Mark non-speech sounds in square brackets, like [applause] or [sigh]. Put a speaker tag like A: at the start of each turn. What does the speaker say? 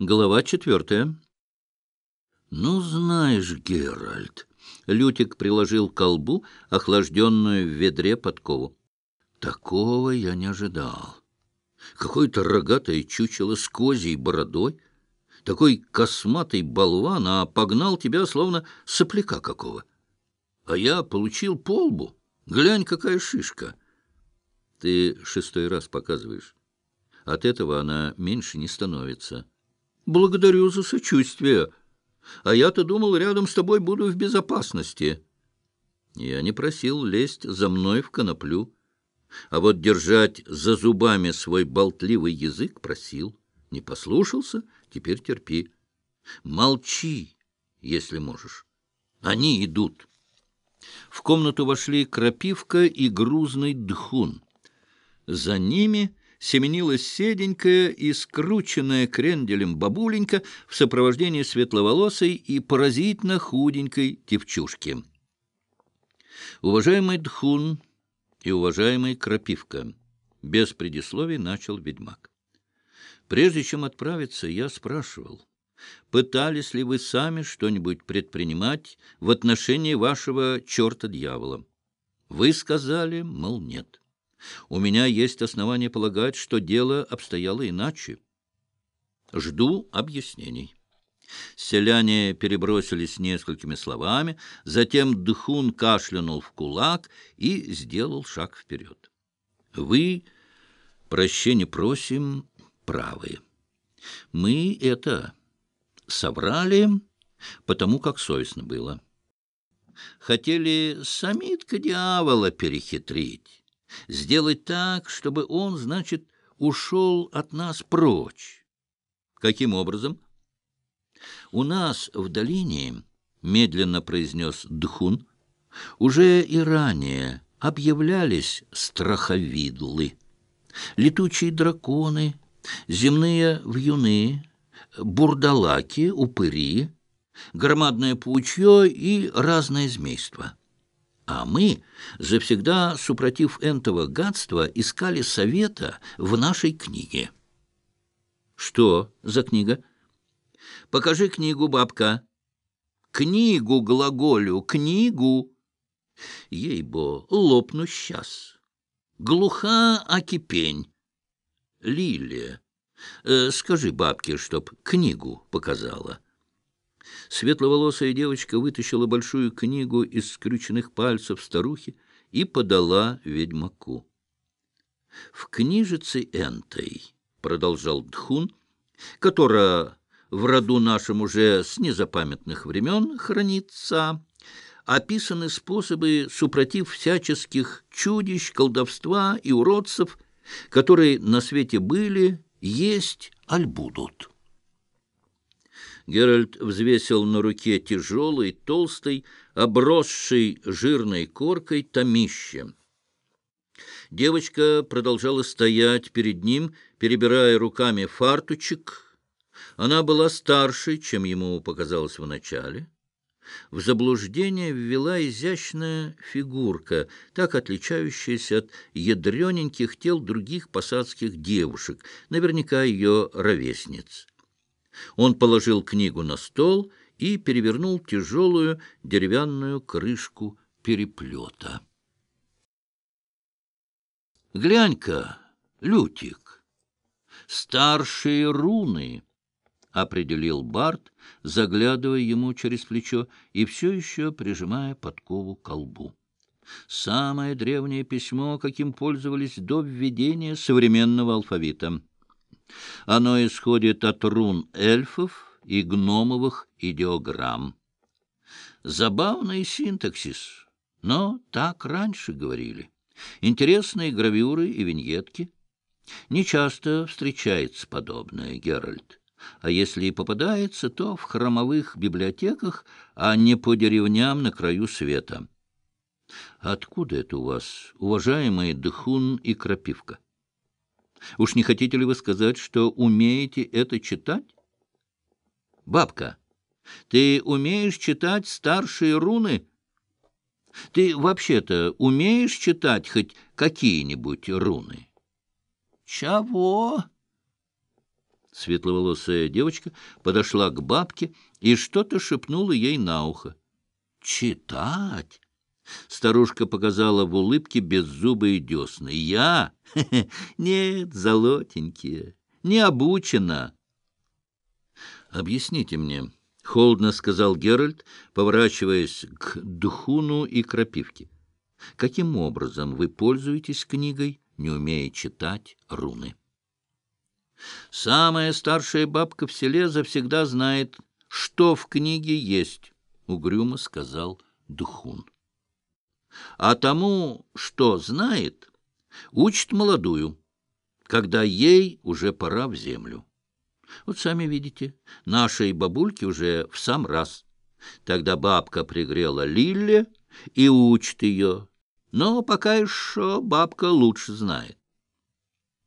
A: Глава четвертая. «Ну, знаешь, Геральт...» Лютик приложил к колбу охлажденную в ведре подкову. «Такого я не ожидал. Какое-то рогатое чучело с козьей бородой, такой косматый болван, а погнал тебя, словно сопляка какого. А я получил полбу. Глянь, какая шишка!» «Ты шестой раз показываешь. От этого она меньше не становится». Благодарю за сочувствие. А я-то думал, рядом с тобой буду в безопасности. Я не просил лезть за мной в коноплю. А вот держать за зубами свой болтливый язык просил. Не послушался, теперь терпи. Молчи, если можешь. Они идут. В комнату вошли Крапивка и грузный Дхун. За ними семенила седенькая и скрученная кренделем бабуленька в сопровождении светловолосой и поразительно худенькой девчушки. Уважаемый Дхун и уважаемый Крапивка, без предисловий начал ведьмак. Прежде чем отправиться, я спрашивал, пытались ли вы сами что-нибудь предпринимать в отношении вашего черта-дьявола? Вы сказали, мол, нет. У меня есть основания полагать, что дело обстояло иначе. Жду объяснений. Селяне перебросились несколькими словами, затем Дхун кашлянул в кулак и сделал шаг вперед. «Вы, прощения просим, правы. Мы это собрали, потому как совестно было. Хотели самитка дьявола перехитрить» Сделать так, чтобы он, значит, ушел от нас прочь. Каким образом? У нас в долине, медленно произнес Дхун, уже и ранее объявлялись страховидлы, летучие драконы, земные вьюны, бурдалаки, упыри, громадное паучье и разное змейство. А мы, завсегда, супротив энтого гадства, искали совета в нашей книге. Что за книга? Покажи книгу, бабка. Книгу глаголю, книгу. Ей-бо, лопну сейчас. Глуха, а кипень. Лилия, э, скажи бабке, чтоб книгу показала. Светловолосая девочка вытащила большую книгу из скрюченных пальцев старухи и подала ведьмаку. «В книжице энтой», — продолжал Дхун, — «которая в роду нашем уже с незапамятных времен хранится, описаны способы, супротив всяческих чудищ, колдовства и уродцев, которые на свете были, есть, аль будут». Геральт взвесил на руке тяжелый, толстый, обросший жирной коркой томище. Девочка продолжала стоять перед ним, перебирая руками фартучек. Она была старше, чем ему показалось вначале. В заблуждение ввела изящная фигурка, так отличающаяся от ядрененьких тел других посадских девушек, наверняка ее ровесниц. Он положил книгу на стол и перевернул тяжелую деревянную крышку переплета. «Глянь-ка, Лютик, старшие руны!» — определил Барт, заглядывая ему через плечо и все еще прижимая подкову к колбу. Самое древнее письмо, каким пользовались до введения современного алфавита. Оно исходит от рун эльфов и гномовых идеограмм. Забавный синтаксис, но так раньше говорили. Интересные гравюры и виньетки. Нечасто встречается подобное, Геральт. А если и попадается, то в храмовых библиотеках, а не по деревням на краю света. Откуда это у вас, уважаемые Дхун и Крапивка? Уж не хотите ли вы сказать, что умеете это читать? Бабка, ты умеешь читать старшие руны? Ты вообще-то умеешь читать хоть какие-нибудь руны? Чего? Светловолосая девочка подошла к бабке и что-то шепнула ей на ухо. «Читать?» Старушка показала в улыбке беззубые десны. «Я? [laughs] Нет, золотенькие, не обучена». «Объясните мне», — холодно сказал Геральт, поворачиваясь к Духуну и Крапивке. «Каким образом вы пользуетесь книгой, не умея читать руны?» «Самая старшая бабка в селе завсегда знает, что в книге есть», — угрюмо сказал Духун. «А тому, что знает, учит молодую, когда ей уже пора в землю». Вот сами видите, нашей бабульке уже в сам раз. Тогда бабка пригрела Лилле и учит ее. Но пока еще бабка лучше знает.